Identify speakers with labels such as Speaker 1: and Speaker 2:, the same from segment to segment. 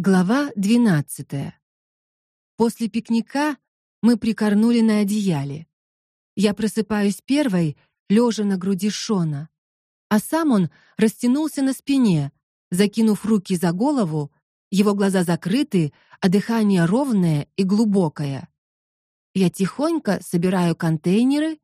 Speaker 1: Глава 12. После пикника мы прикорнули на одеяле. Я просыпаюсь первой, лежа на груди Шона, а сам он растянулся на спине, закинув руки за голову, его глаза закрыты, а дыхание ровное и глубокое. Я тихонько собираю контейнеры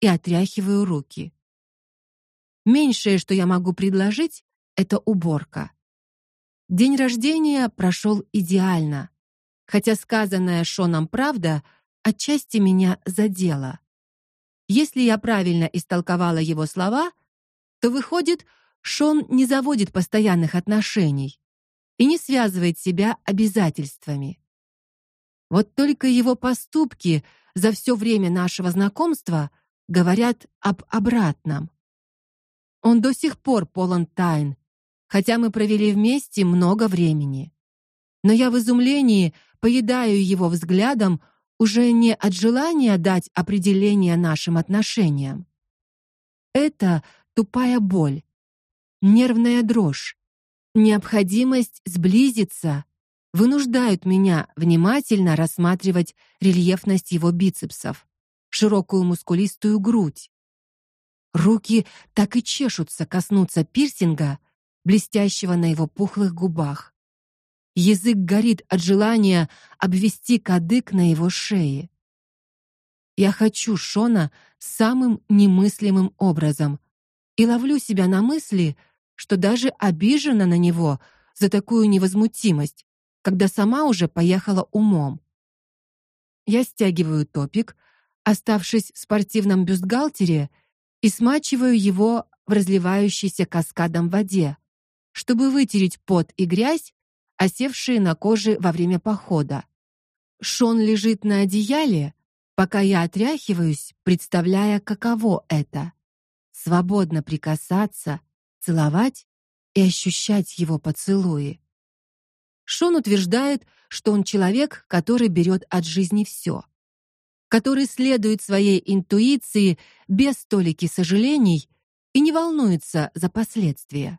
Speaker 1: и отряхиваю руки. Меньшее, что я могу предложить, это уборка. День рождения прошел идеально, хотя сказанная Шоном правда отчасти меня задела. Если я правильно истолковала его слова, то выходит, Шон не заводит постоянных отношений и не связывает себя обязательствами. Вот только его поступки за все время нашего знакомства говорят об обратном. Он до сих пор полон тайн, хотя мы провели вместе много времени. Но я в изумлении поедаю его взглядом уже не от желания дать определение нашим отношениям. Это тупая боль, нервная дрожь, необходимость сблизиться вынуждают меня внимательно рассматривать рельефность его бицепсов, широкую мускулистую грудь. Руки так и чешутся коснуться пирсинга, блестящего на его пухлых губах. Язык горит от желания обвести кадык на его шее. Я хочу Шона самым немыслимым образом и ловлю себя на мысли, что даже обижена на него за такую невозмутимость, когда сама уже поехала умом. Я стягиваю топик, оставшись в спортивном бюстгальтере, и смачиваю его в разливающейся каскадом воде, чтобы вытереть пот и грязь, осевшие на коже во время похода. Шон лежит на одеяле, пока я отряхиваюсь, представляя, каково это свободно прикасаться, целовать и ощущать его поцелуи. Шон утверждает, что он человек, который берет от жизни все, который следует своей интуиции без толики сожалений и не волнуется за последствия.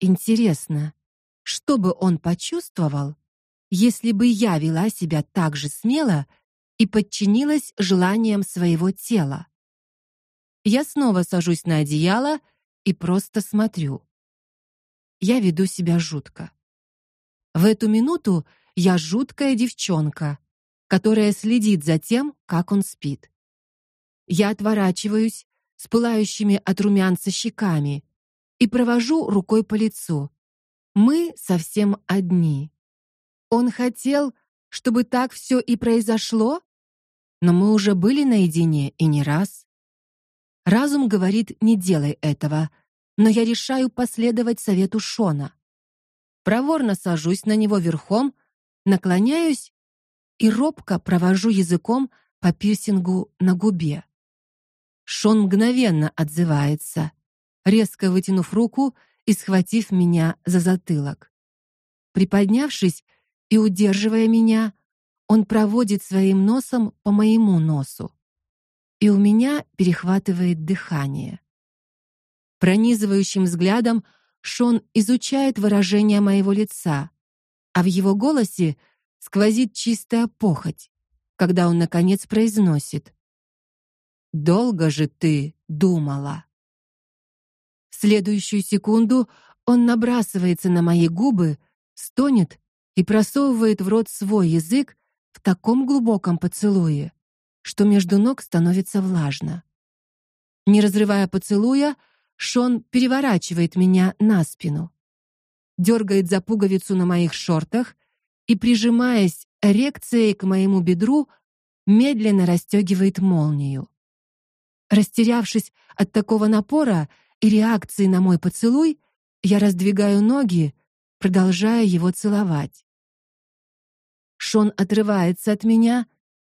Speaker 1: Интересно, что бы он почувствовал, если бы я вела себя так же смело и подчинилась желаниям своего тела? Я снова сажусь на одеяло и просто смотрю. Я веду себя жутко. В эту минуту я жуткая девчонка, которая следит за тем, как он спит. Я отворачиваюсь с пылающими от румянца щеками и провожу рукой по лицу. Мы совсем одни. Он хотел, чтобы так все и произошло, но мы уже были наедине и не раз. Разум говорит: "Не делай этого", но я решаю последовать совету Шона. Проворно сажусь на него верхом, наклоняюсь и робко провожу языком по пирсингу на губе. Шон мгновенно отзывается резко вытянув руку и схватив меня за затылок. Приподнявшись и удерживая меня, он проводит своим носом по моему носу. И у меня перехватывает дыхание. Пронизывающим взглядом Шон изучает выражение моего лица, а в его голосе сквозит чистая похоть, когда он наконец произносит: "Долго же ты думала?" Следующую секунду он набрасывается на мои губы, стонет и просовывает в рот свой язык в таком глубоком поцелуе, что между ног становится влажно. Не разрывая поцелуя, Шон переворачивает меня на спину, дергает за пуговицу на моих шортах и, прижимаясь эрекцией к моему бедру, медленно расстегивает молнию. Растерявшись от такого напора, и реакции на мой поцелуй, я раздвигаю ноги, продолжая его целовать. Шон отрывается от меня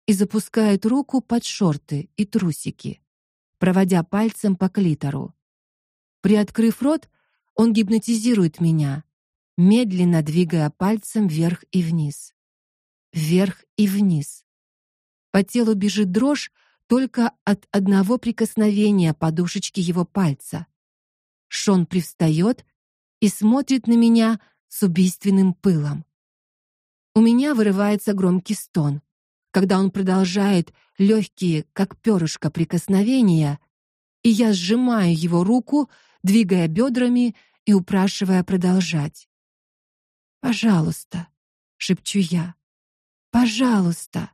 Speaker 1: и запускает руку под шорты и трусики, проводя пальцем по клитору. Приоткрыв рот, он гипнотизирует меня, медленно двигая пальцем вверх и вниз. Вверх и вниз. По телу бежит дрожь только от одного прикосновения подушечки его пальца. Шон привстает и смотрит на меня с убийственным пылом. У меня вырывается громкий стон, когда он продолжает легкие, как перышко, прикосновения, и я сжимаю его руку, двигая бедрами и упрашивая продолжать. Пожалуйста, шепчу я. Пожалуйста.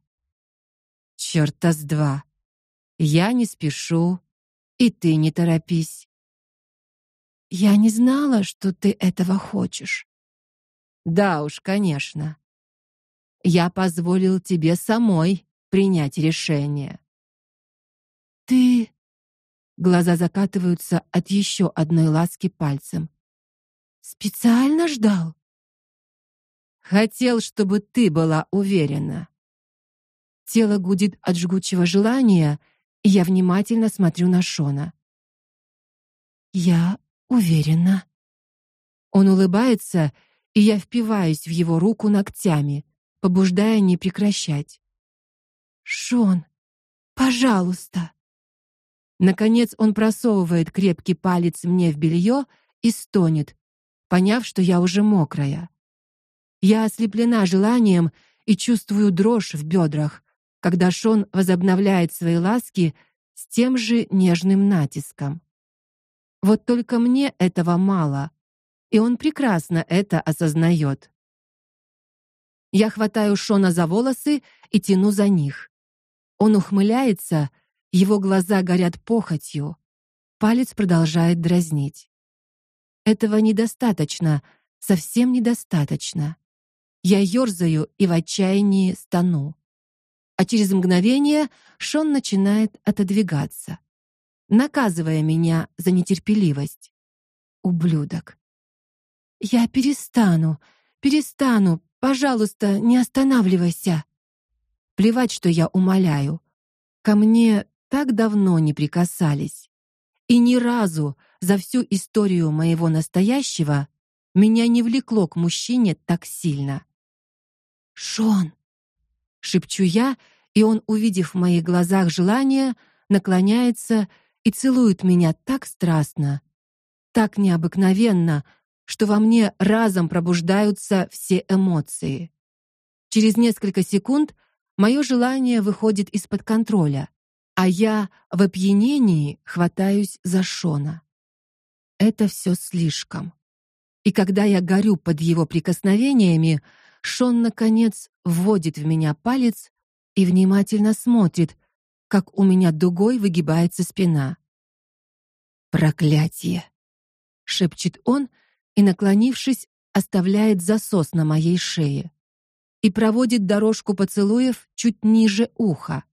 Speaker 1: Чёрта с два. Я не спешу, и ты не торопись. Я не знала, что ты этого хочешь. Да уж, конечно. Я позволил тебе самой принять решение. Ты Глаза закатываются от еще одной ласки пальцем. Специально ждал. Хотел, чтобы ты была уверена. Тело гудит от жгучего желания, и я внимательно смотрю на Шона. Я уверена. Он улыбается, и я впиваюсь в его руку ногтями, побуждая не прекращать. Шон, пожалуйста. Наконец он просовывает крепкий палец мне в белье и стонет, поняв, что я уже мокрая. Я ослеплена желанием и чувствую дрожь в бедрах, когда Шон возобновляет свои ласки с тем же нежным натиском. Вот только мне этого мало, и он прекрасно это осознает. Я хватаю Шона за волосы и тяну за них. Он ухмыляется, его глаза горят похотью. Палец продолжает дразнить. Этого недостаточно, совсем недостаточно. Я ерзаю и в отчаянии стону. А через мгновение Шон начинает отодвигаться, наказывая меня за нетерпеливость. Ублюдок. Я перестану, перестану, пожалуйста, не останавливайся. Плевать, что я умоляю. Ко мне так давно не прикасались. И ни разу за всю историю моего настоящего меня не влекло к мужчине так сильно. Шон, шепчу я, и он, увидев в моих глазах желание, наклоняется и целует меня так страстно, так необыкновенно, что во мне разом пробуждаются все эмоции. Через несколько секунд мое желание выходит из-под контроля а я в опьянении хватаюсь за Шона. Это все слишком. И когда я горю под его прикосновениями, Шон наконец вводит в меня палец и внимательно смотрит, как у меня дугой выгибается спина. Проклятие, шепчет он и наклонившись, оставляет засос на моей шее и проводит дорожку поцелуев чуть ниже уха.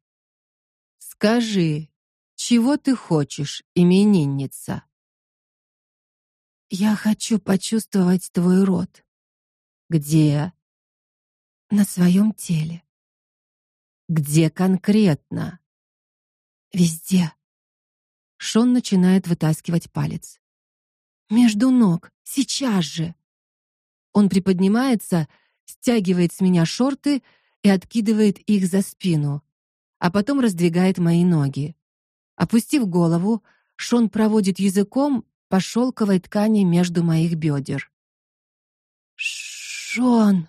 Speaker 1: Скажи, чего ты хочешь, именинница? Я хочу почувствовать твой рот. Где? На своем теле. Где конкретно? Везде. Шон начинает вытаскивать палец. Между ног, сейчас же. Он приподнимается, стягивает с меня шорты и откидывает их за спину, а потом раздвигает мои ноги. Опустив голову, Шон проводит языком по шелковой ткани между моих бедер. Шон,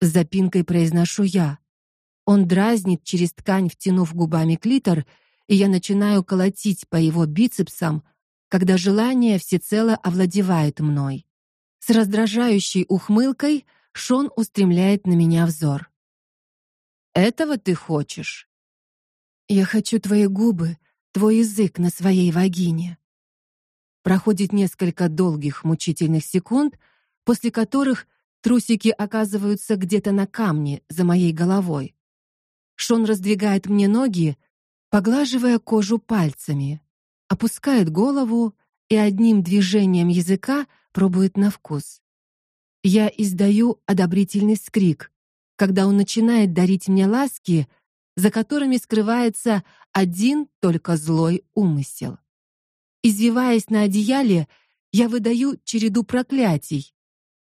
Speaker 1: с запинкой произношу я. Он дразнит через ткань, втянув губами клитор, и я начинаю колотить по его бицепсам, когда желание всецело овладевает мной. С раздражающей ухмылкой Шон устремляет на меня взор. Этого ты хочешь? Я хочу твои губы, твой язык на своей вагине. Проходит несколько долгих мучительных секунд, после которых трусики оказываются где-то на камне за моей головой. Шон раздвигает мне ноги, поглаживая кожу пальцами, опускает голову и одним движением языка пробует на вкус. Я издаю одобрительный скрик, когда он начинает дарить мне ласки, за которыми скрывается один только злой умысел. Извиваясь на одеяле, я выдаю череду проклятий,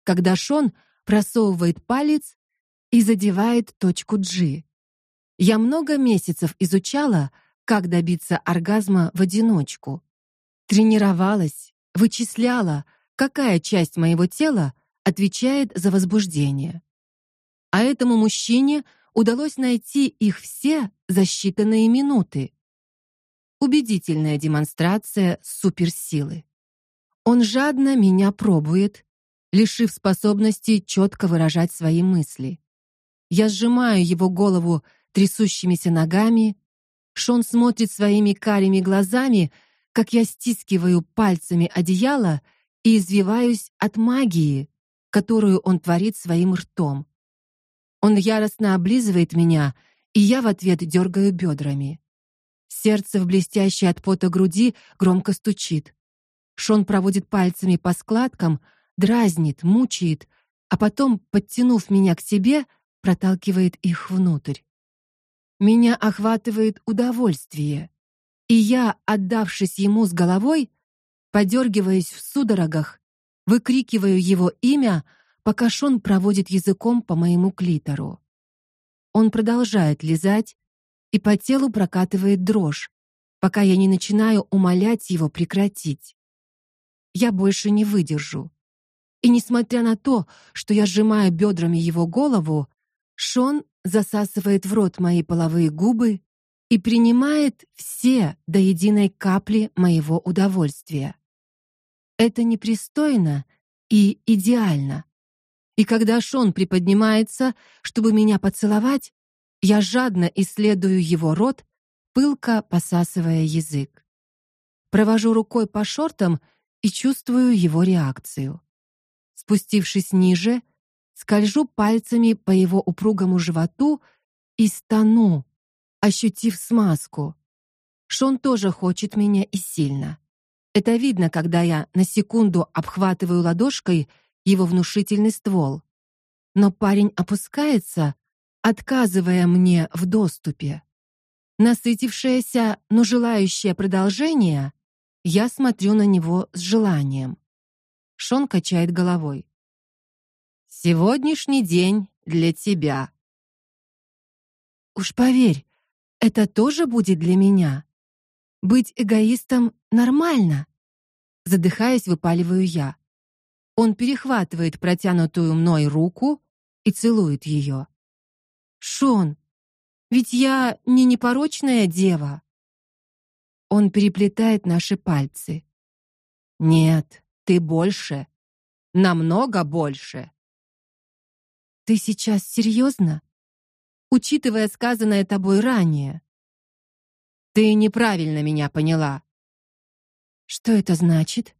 Speaker 1: когда Шон просовывает палец и задевает точку G. Я много месяцев изучала, как добиться оргазма в одиночку. Тренировалась, вычисляла, какая часть моего тела отвечает за возбуждение. А этому мужчине удалось найти их все за считанные минуты. Убедительная демонстрация суперсилы. Он жадно меня пробует, лишив способности четко выражать свои мысли. Я сжимаю его голову трясущимися ногами, Шон смотрит своими карими глазами, как я стискиваю пальцами одеяло и извиваюсь от магии, которую он творит своим ртом. Он яростно облизывает меня, и я в ответ дергаю бедрами. Сердце в блестящей от пота груди громко стучит. Шон проводит пальцами по складкам, дразнит, мучает, а потом, подтянув меня к себе, проталкивает их внутрь. Меня охватывает удовольствие, и я, отдавшись ему с головой, подергиваясь в судорогах, выкрикиваю его имя, пока Шон проводит языком по моему клитору. Он продолжает лизать, и по телу прокатывает дрожь, пока я не начинаю умолять его прекратить. Я больше не выдержу. И несмотря на то, что я сжимаю бедрами его голову, Шон засасывает в рот мои половые губы и принимает все до единой капли моего удовольствия. Это непристойно и идеально. И когда Шон приподнимается, чтобы меня поцеловать, я жадно исследую его рот, пылко посасывая язык. Провожу рукой по шортам и чувствую его реакцию. Спустившись ниже, скольжу пальцами по его упругому животу и стану, ощутив смазку. Шон тоже хочет меня и сильно. Это видно, когда я на секунду обхватываю ладошкой его внушительный ствол. Но парень опускается, отказывая мне в доступе. Насытившаяся, но желающая продолжения, я смотрю на него с желанием. Шон качает головой. Сегодняшний день для тебя. Уж поверь, это тоже будет для меня. Быть эгоистом нормально. Задыхаясь, выпаливаю я. Он перехватывает протянутую мной руку и целует ее. Шон, ведь я не непорочная дева. Он переплетает наши пальцы. Нет, ты больше. Намного больше. Ты сейчас серьезно? Учитывая сказанное тобой ранее. Ты неправильно меня поняла. Что это значит?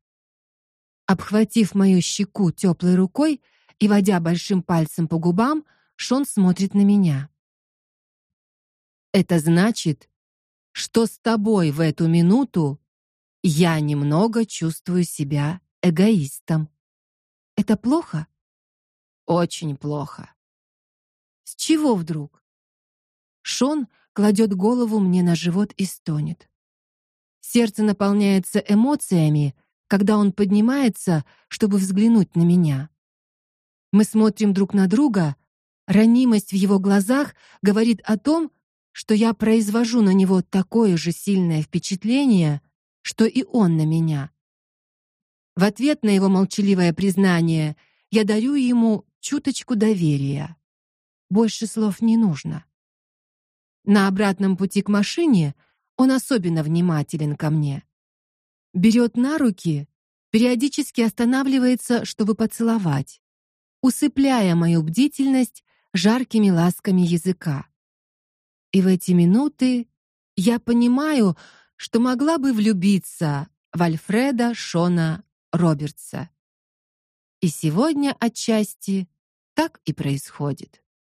Speaker 1: Обхватив мою щеку теплой рукой и водя большим пальцем по губам, Шон смотрит на меня. Это значит, что с тобой в эту минуту я немного чувствую себя эгоистом. Это плохо? Очень плохо. С чего вдруг? Шон кладет голову мне на живот и стонет. Сердце наполняется эмоциями, когда он поднимается, чтобы взглянуть на меня. Мы смотрим друг на друга, ранимость в его глазах говорит о том, что я произвожу на него такое же сильное впечатление, что и он на меня. В ответ на его молчаливое признание я дарю ему чуточку доверия. Больше слов не нужно. На обратном пути к машине он особенно внимателен ко мне. Берет на руки, периодически останавливается, чтобы поцеловать, усыпляя мою бдительность жаркими ласками языка. И в эти минуты я понимаю, что могла бы влюбиться в Альфреда Шона Робертса. И сегодня отчасти так и происходит.